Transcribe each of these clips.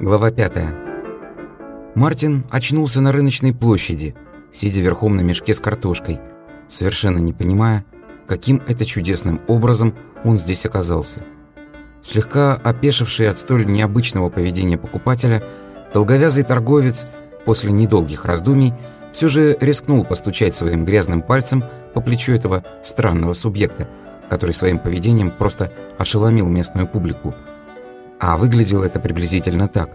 Глава 5. Мартин очнулся на рыночной площади, сидя верхом на мешке с картошкой, совершенно не понимая, каким это чудесным образом он здесь оказался. Слегка опешивший от столь необычного поведения покупателя, долговязый торговец после недолгих раздумий все же рискнул постучать своим грязным пальцем по плечу этого странного субъекта, который своим поведением просто ошеломил местную публику – а выглядело это приблизительно так.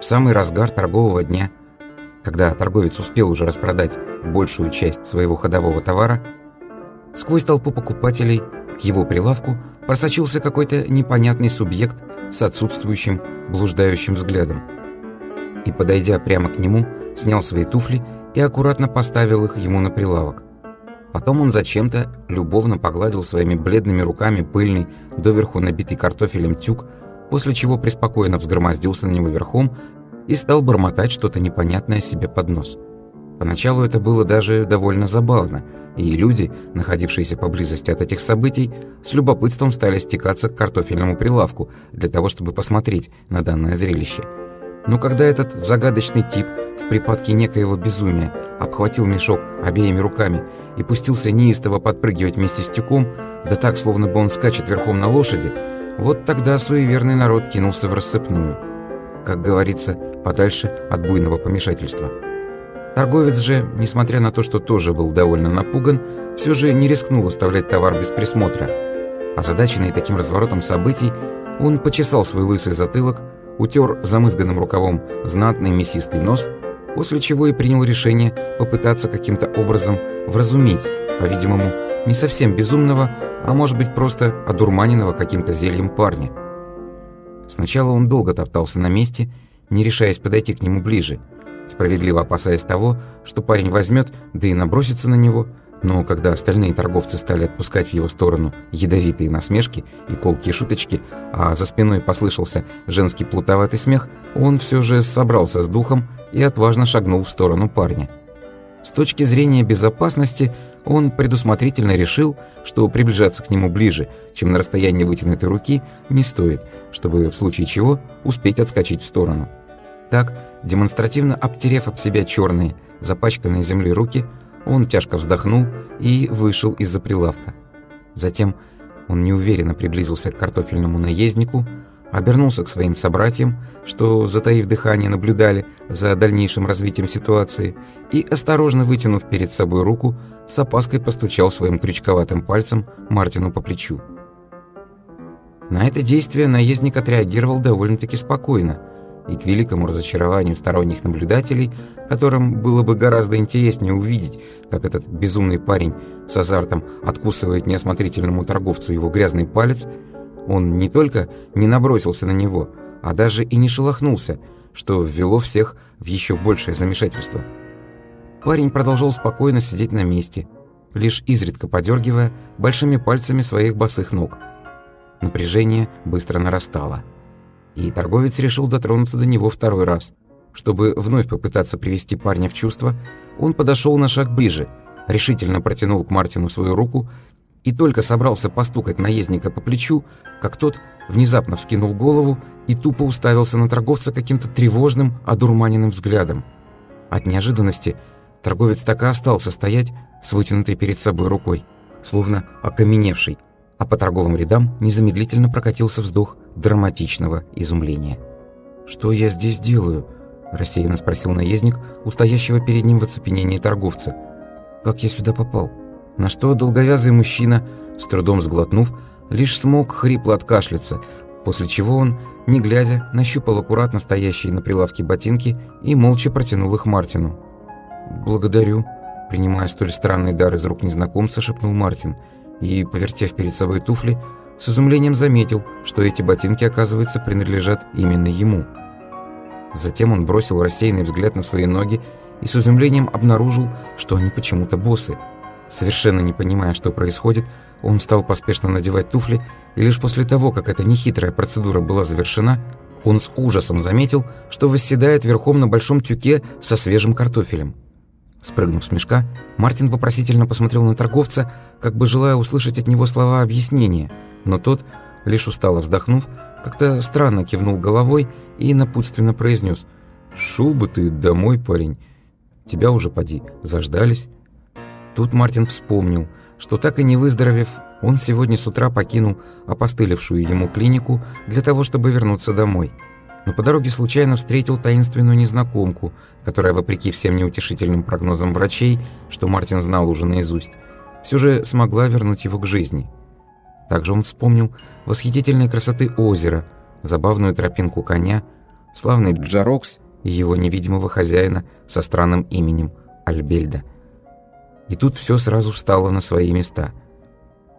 В самый разгар торгового дня, когда торговец успел уже распродать большую часть своего ходового товара, сквозь толпу покупателей к его прилавку просочился какой-то непонятный субъект с отсутствующим, блуждающим взглядом. И, подойдя прямо к нему, снял свои туфли и аккуратно поставил их ему на прилавок. Потом он зачем-то любовно погладил своими бледными руками пыльный, доверху набитый картофелем тюк, после чего преспокойно взгромоздился на него верхом и стал бормотать что-то непонятное себе под нос. Поначалу это было даже довольно забавно, и люди, находившиеся поблизости от этих событий, с любопытством стали стекаться к картофельному прилавку для того, чтобы посмотреть на данное зрелище. Но когда этот загадочный тип в припадке некоего безумия обхватил мешок обеими руками и пустился неистово подпрыгивать вместе с тюком, да так, словно бы он скачет верхом на лошади, вот тогда суеверный народ кинулся в рассыпную. Как говорится, подальше от буйного помешательства. Торговец же, несмотря на то, что тоже был довольно напуган, все же не рискнул оставлять товар без присмотра. Озадаченный таким разворотом событий, он почесал свой лысый затылок, утер замызганным рукавом знатный мясистый нос, после чего и принял решение попытаться каким-то образом вразумить, по-видимому, не совсем безумного, а может быть просто одурманенного каким-то зельем парня. Сначала он долго топтался на месте, не решаясь подойти к нему ближе, справедливо опасаясь того, что парень возьмет, да и набросится на него, но когда остальные торговцы стали отпускать в его сторону ядовитые насмешки и колкие шуточки, а за спиной послышался женский плутоватый смех, он все же собрался с духом и отважно шагнул в сторону парня. С точки зрения безопасности – он предусмотрительно решил, что приближаться к нему ближе, чем на расстоянии вытянутой руки, не стоит, чтобы в случае чего успеть отскочить в сторону. Так, демонстративно обтерев об себя черные, запачканные землей руки, он тяжко вздохнул и вышел из-за прилавка. Затем он неуверенно приблизился к картофельному наезднику, обернулся к своим собратьям, что, затаив дыхание, наблюдали за дальнейшим развитием ситуации, и, осторожно вытянув перед собой руку, с опаской постучал своим крючковатым пальцем Мартину по плечу. На это действие наездник отреагировал довольно-таки спокойно, и к великому разочарованию сторонних наблюдателей, которым было бы гораздо интереснее увидеть, как этот безумный парень с азартом откусывает неосмотрительному торговцу его грязный палец, он не только не набросился на него, а даже и не шелохнулся, что ввело всех в еще большее замешательство. Парень продолжал спокойно сидеть на месте, лишь изредка подергивая большими пальцами своих босых ног. Напряжение быстро нарастало. И торговец решил дотронуться до него второй раз. Чтобы вновь попытаться привести парня в чувство, он подошел на шаг ближе, решительно протянул к Мартину свою руку и только собрался постукать наездника по плечу, как тот внезапно вскинул голову и тупо уставился на торговца каким-то тревожным, одурманенным взглядом. От неожиданности торговец так и остался стоять с вытянутой перед собой рукой, словно окаменевший, а по торговым рядам незамедлительно прокатился вздох драматичного изумления. «Что я здесь делаю?» – рассеянно спросил наездник у стоящего перед ним в оцепенении торговца. «Как я сюда попал?» На что долговязый мужчина, с трудом сглотнув, лишь смог хрипло откашляться, после чего он, не глядя, нащупал аккуратно стоящие на прилавке ботинки и молча протянул их Мартину. «Благодарю», — принимая столь странный дар из рук незнакомца, шепнул Мартин, и, повертев перед собой туфли, с изумлением заметил, что эти ботинки, оказывается, принадлежат именно ему. Затем он бросил рассеянный взгляд на свои ноги и с изумлением обнаружил, что они почему-то босы — Совершенно не понимая, что происходит, он стал поспешно надевать туфли, и лишь после того, как эта нехитрая процедура была завершена, он с ужасом заметил, что восседает верхом на большом тюке со свежим картофелем. Спрыгнув с мешка, Мартин вопросительно посмотрел на торговца, как бы желая услышать от него слова объяснения, но тот, лишь устало вздохнув, как-то странно кивнул головой и напутственно произнес «Шел бы ты домой, парень, тебя уже поди, заждались». Тут Мартин вспомнил, что так и не выздоровев, он сегодня с утра покинул опостылевшую ему клинику для того, чтобы вернуться домой. Но по дороге случайно встретил таинственную незнакомку, которая, вопреки всем неутешительным прогнозам врачей, что Мартин знал уже наизусть, все же смогла вернуть его к жизни. Также он вспомнил восхитительной красоты озера, забавную тропинку коня, славный Джарокс и его невидимого хозяина со странным именем Альбельда. И тут все сразу встало на свои места.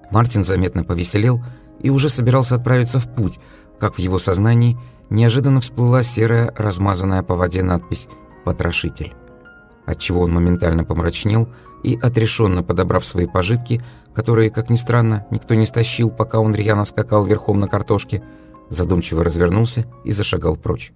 Мартин заметно повеселел и уже собирался отправиться в путь, как в его сознании неожиданно всплыла серая, размазанная по воде надпись «Потрошитель», отчего он моментально помрачнел и, отрешенно подобрав свои пожитки, которые, как ни странно, никто не стащил, пока он рьяно скакал верхом на картошке, задумчиво развернулся и зашагал прочь.